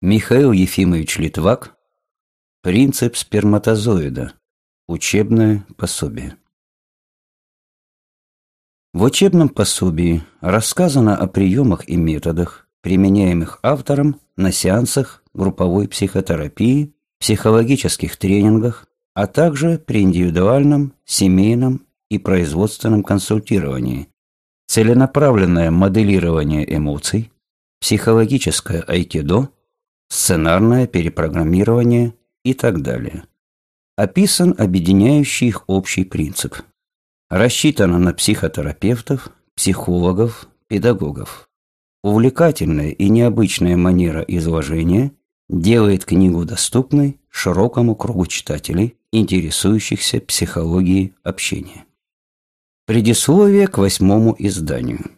Михаил Ефимович Литвак Принцип сперматозоида. Учебное пособие В учебном пособии рассказано о приемах и методах, применяемых автором на сеансах групповой психотерапии, психологических тренингах, а также при индивидуальном, семейном и производственном консультировании, целенаправленное моделирование эмоций, психологическое айкидо – сценарное перепрограммирование и так далее. Описан объединяющий их общий принцип. Рассчитано на психотерапевтов, психологов, педагогов. Увлекательная и необычная манера изложения делает книгу доступной широкому кругу читателей, интересующихся психологией общения. Предисловие к восьмому изданию.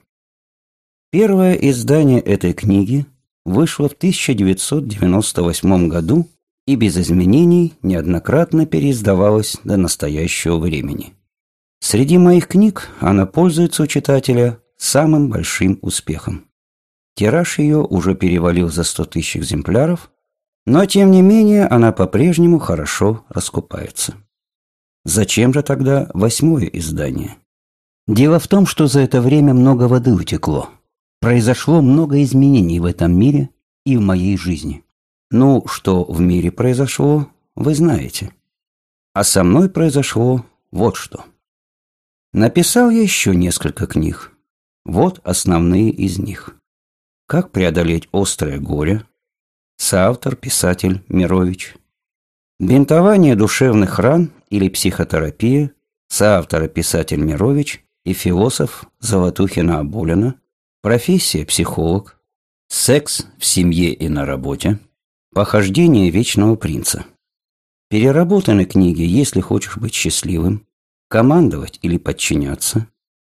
Первое издание этой книги вышла в 1998 году и без изменений неоднократно переиздавалась до настоящего времени. Среди моих книг она пользуется у читателя самым большим успехом. Тираж ее уже перевалил за 100 тысяч экземпляров, но тем не менее она по-прежнему хорошо раскупается. Зачем же тогда восьмое издание? Дело в том, что за это время много воды утекло – Произошло много изменений в этом мире и в моей жизни. Ну, что в мире произошло, вы знаете. А со мной произошло вот что. Написал я еще несколько книг. Вот основные из них. «Как преодолеть острое горе», соавтор, писатель Мирович. «Бинтование душевных ран» или «Психотерапия», соавтор, писатель Мирович и философ Золотухина-Абулина, Профессия – психолог. Секс в семье и на работе. Похождение вечного принца. Переработаны книги «Если хочешь быть счастливым», «Командовать или подчиняться»,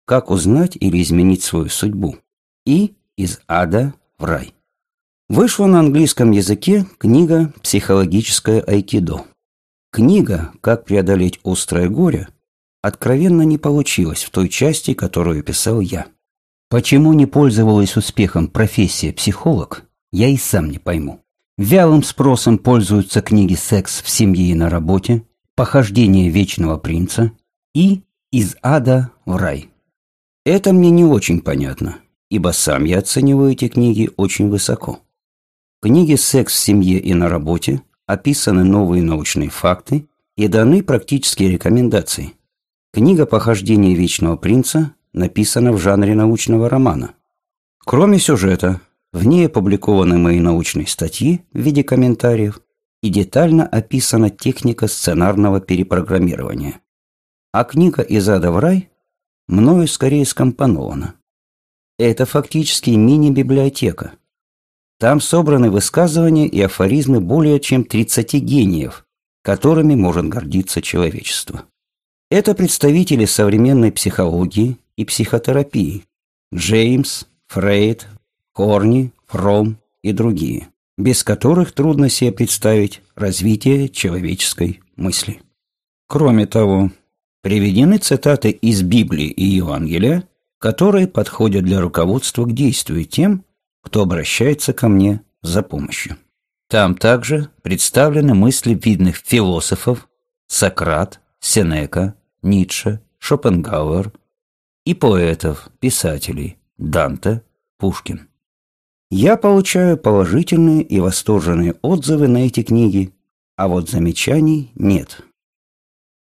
«Как узнать или изменить свою судьбу» и «Из ада в рай». Вышла на английском языке книга «Психологическое айкидо». Книга «Как преодолеть острое горе» откровенно не получилась в той части, которую писал я. Почему не пользовалась успехом профессия психолог, я и сам не пойму. Вялым спросом пользуются книги «Секс в семье и на работе», «Похождение вечного принца» и «Из ада в рай». Это мне не очень понятно, ибо сам я оцениваю эти книги очень высоко. В книге «Секс в семье и на работе» описаны новые научные факты и даны практические рекомендации. Книга «Похождение вечного принца» написана в жанре научного романа. Кроме сюжета, в ней опубликованы мои научные статьи в виде комментариев и детально описана техника сценарного перепрограммирования. А книга «Из ада в рай» мною скорее скомпонована. Это фактически мини-библиотека. Там собраны высказывания и афоризмы более чем 30 гениев, которыми может гордиться человечество. Это представители современной психологии, и психотерапии – Джеймс, Фрейд, Корни, Фром и другие, без которых трудно себе представить развитие человеческой мысли. Кроме того, приведены цитаты из Библии и Евангелия, которые подходят для руководства к действию тем, кто обращается ко мне за помощью. Там также представлены мысли видных философов Сократ, Сенека, Ницше, Шопенгауэр, и поэтов, писателей Данте, Пушкин. Я получаю положительные и восторженные отзывы на эти книги, а вот замечаний нет.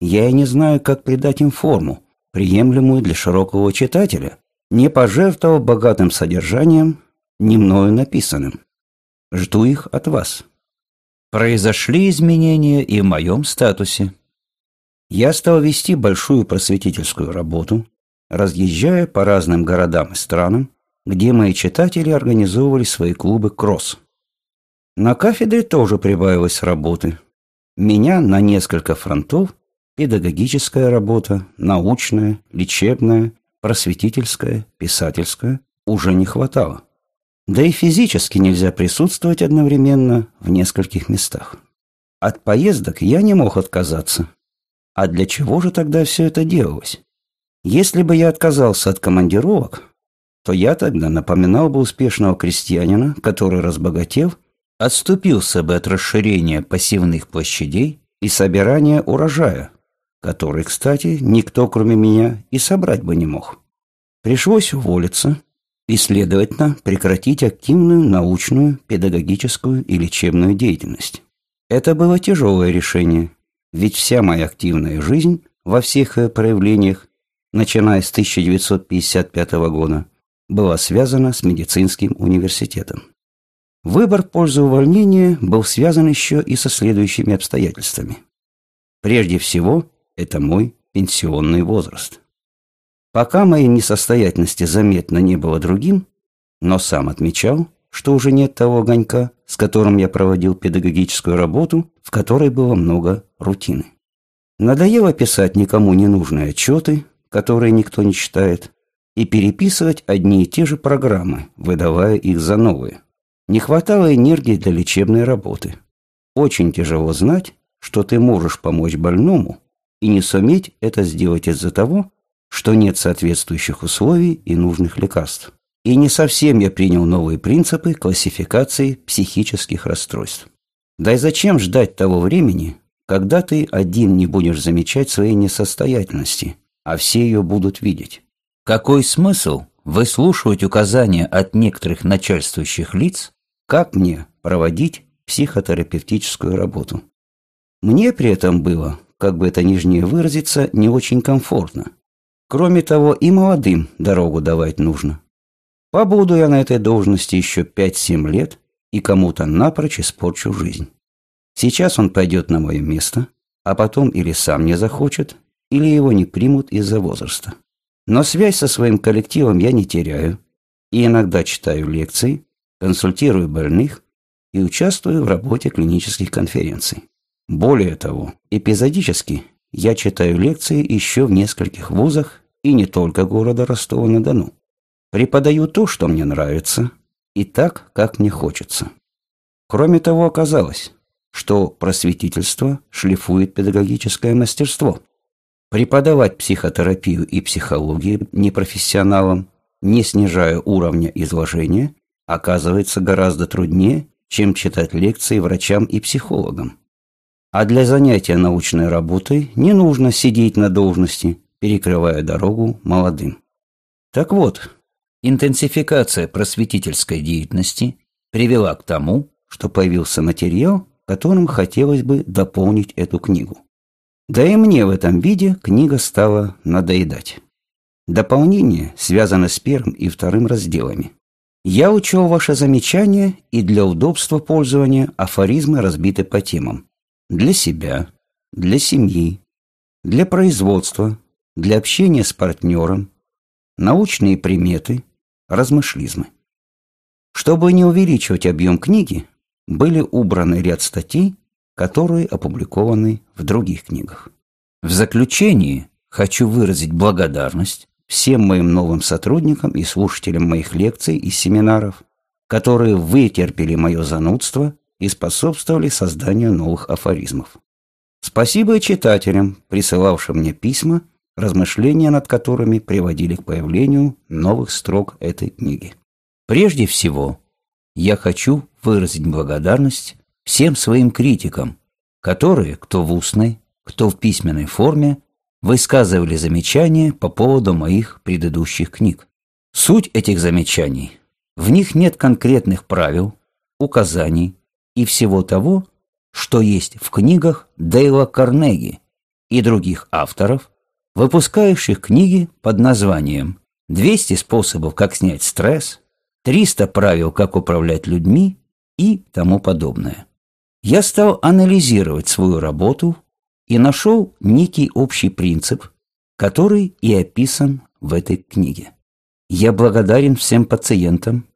Я и не знаю, как придать им форму, приемлемую для широкого читателя, не пожертвовав богатым содержанием, не мною написанным. Жду их от вас. Произошли изменения и в моем статусе. Я стал вести большую просветительскую работу, разъезжая по разным городам и странам, где мои читатели организовывали свои клубы «Кросс». На кафедре тоже прибавилось работы. Меня на несколько фронтов педагогическая работа, научная, лечебная, просветительская, писательская уже не хватало. Да и физически нельзя присутствовать одновременно в нескольких местах. От поездок я не мог отказаться. А для чего же тогда все это делалось? Если бы я отказался от командировок, то я тогда напоминал бы успешного крестьянина, который, разбогатев, отступился бы от расширения пассивных площадей и собирания урожая, который, кстати, никто, кроме меня, и собрать бы не мог. Пришлось уволиться и, следовательно, прекратить активную научную, педагогическую и лечебную деятельность. Это было тяжелое решение, ведь вся моя активная жизнь во всех ее проявлениях, начиная с 1955 года, была связана с медицинским университетом. Выбор в пользу увольнения был связан еще и со следующими обстоятельствами. Прежде всего, это мой пенсионный возраст. Пока моей несостоятельности заметно не было другим, но сам отмечал, что уже нет того огонька, с которым я проводил педагогическую работу, в которой было много рутины. Надоело писать никому не нужные отчеты, которые никто не читает, и переписывать одни и те же программы, выдавая их за новые. Не хватало энергии для лечебной работы. Очень тяжело знать, что ты можешь помочь больному, и не суметь это сделать из-за того, что нет соответствующих условий и нужных лекарств. И не совсем я принял новые принципы классификации психических расстройств. Да и зачем ждать того времени, когда ты один не будешь замечать своей несостоятельности, а все ее будут видеть? Какой смысл выслушивать указания от некоторых начальствующих лиц, как мне проводить психотерапевтическую работу? Мне при этом было как бы это нижнее выразиться, не очень комфортно. Кроме того, и молодым дорогу давать нужно. Побуду я на этой должности еще 5-7 лет и кому-то напрочь испорчу жизнь. Сейчас он пойдет на мое место, а потом или сам не захочет, или его не примут из-за возраста. Но связь со своим коллективом я не теряю, и иногда читаю лекции, консультирую больных и участвую в работе клинических конференций. Более того, эпизодически я читаю лекции еще в нескольких вузах и не только города Ростова-на-Дону. Преподаю то, что мне нравится, и так, как мне хочется. Кроме того, оказалось, что просветительство шлифует педагогическое мастерство. Преподавать психотерапию и психологию непрофессионалам, не снижая уровня изложения, оказывается гораздо труднее, чем читать лекции врачам и психологам. А для занятия научной работой не нужно сидеть на должности, перекрывая дорогу молодым. Так вот, интенсификация просветительской деятельности привела к тому, что появился материал, которым хотелось бы дополнить эту книгу. Да и мне в этом виде книга стала надоедать. Дополнение связано с первым и вторым разделами. Я учел ваши замечания и для удобства пользования афоризмы разбиты по темам для себя, для семьи, для производства, для общения с партнером, научные приметы, размышлизмы. Чтобы не увеличивать объем книги, были убраны ряд статей, которые опубликованы в других книгах. В заключении хочу выразить благодарность всем моим новым сотрудникам и слушателям моих лекций и семинаров, которые вытерпели мое занудство и способствовали созданию новых афоризмов. Спасибо читателям, присылавшим мне письма, размышления над которыми приводили к появлению новых строк этой книги. Прежде всего, я хочу выразить благодарность всем своим критикам, которые, кто в устной, кто в письменной форме, высказывали замечания по поводу моих предыдущих книг. Суть этих замечаний – в них нет конкретных правил, указаний, и всего того, что есть в книгах Дейла Карнеги и других авторов, выпускающих книги под названием «200 способов, как снять стресс», «300 правил, как управлять людьми» и тому подобное. Я стал анализировать свою работу и нашел некий общий принцип, который и описан в этой книге. Я благодарен всем пациентам,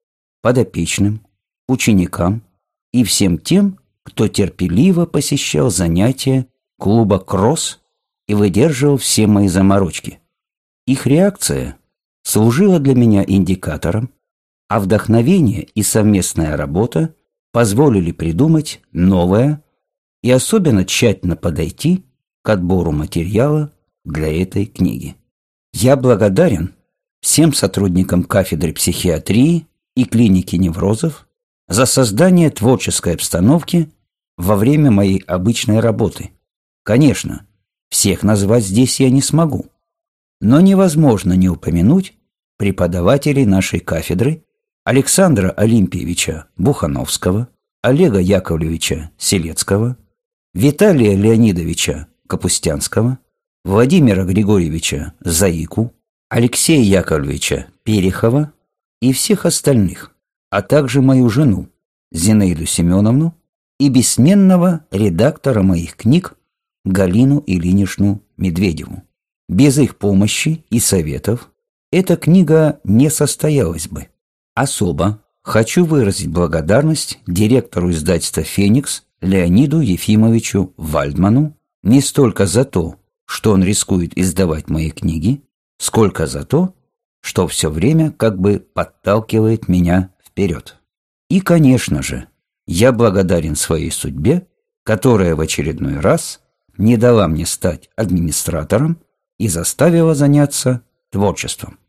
подопечным, ученикам, и всем тем, кто терпеливо посещал занятия клуба «Кросс» и выдерживал все мои заморочки. Их реакция служила для меня индикатором, а вдохновение и совместная работа позволили придумать новое и особенно тщательно подойти к отбору материала для этой книги. Я благодарен всем сотрудникам кафедры психиатрии и клиники неврозов за создание творческой обстановки во время моей обычной работы. Конечно, всех назвать здесь я не смогу, но невозможно не упомянуть преподавателей нашей кафедры Александра Олимпиевича Бухановского, Олега Яковлевича Селецкого, Виталия Леонидовича Капустянского, Владимира Григорьевича Заику, Алексея Яковлевича Перехова и всех остальных, а также мою жену Зинаиду Семеновну и бессменного редактора моих книг Галину Ильиничну Медведеву. Без их помощи и советов эта книга не состоялась бы. Особо хочу выразить благодарность директору издательства «Феникс» Леониду Ефимовичу Вальдману не столько за то, что он рискует издавать мои книги, сколько за то, что все время как бы подталкивает меня вперед. И, конечно же, я благодарен своей судьбе, которая в очередной раз не дала мне стать администратором и заставила заняться творчеством.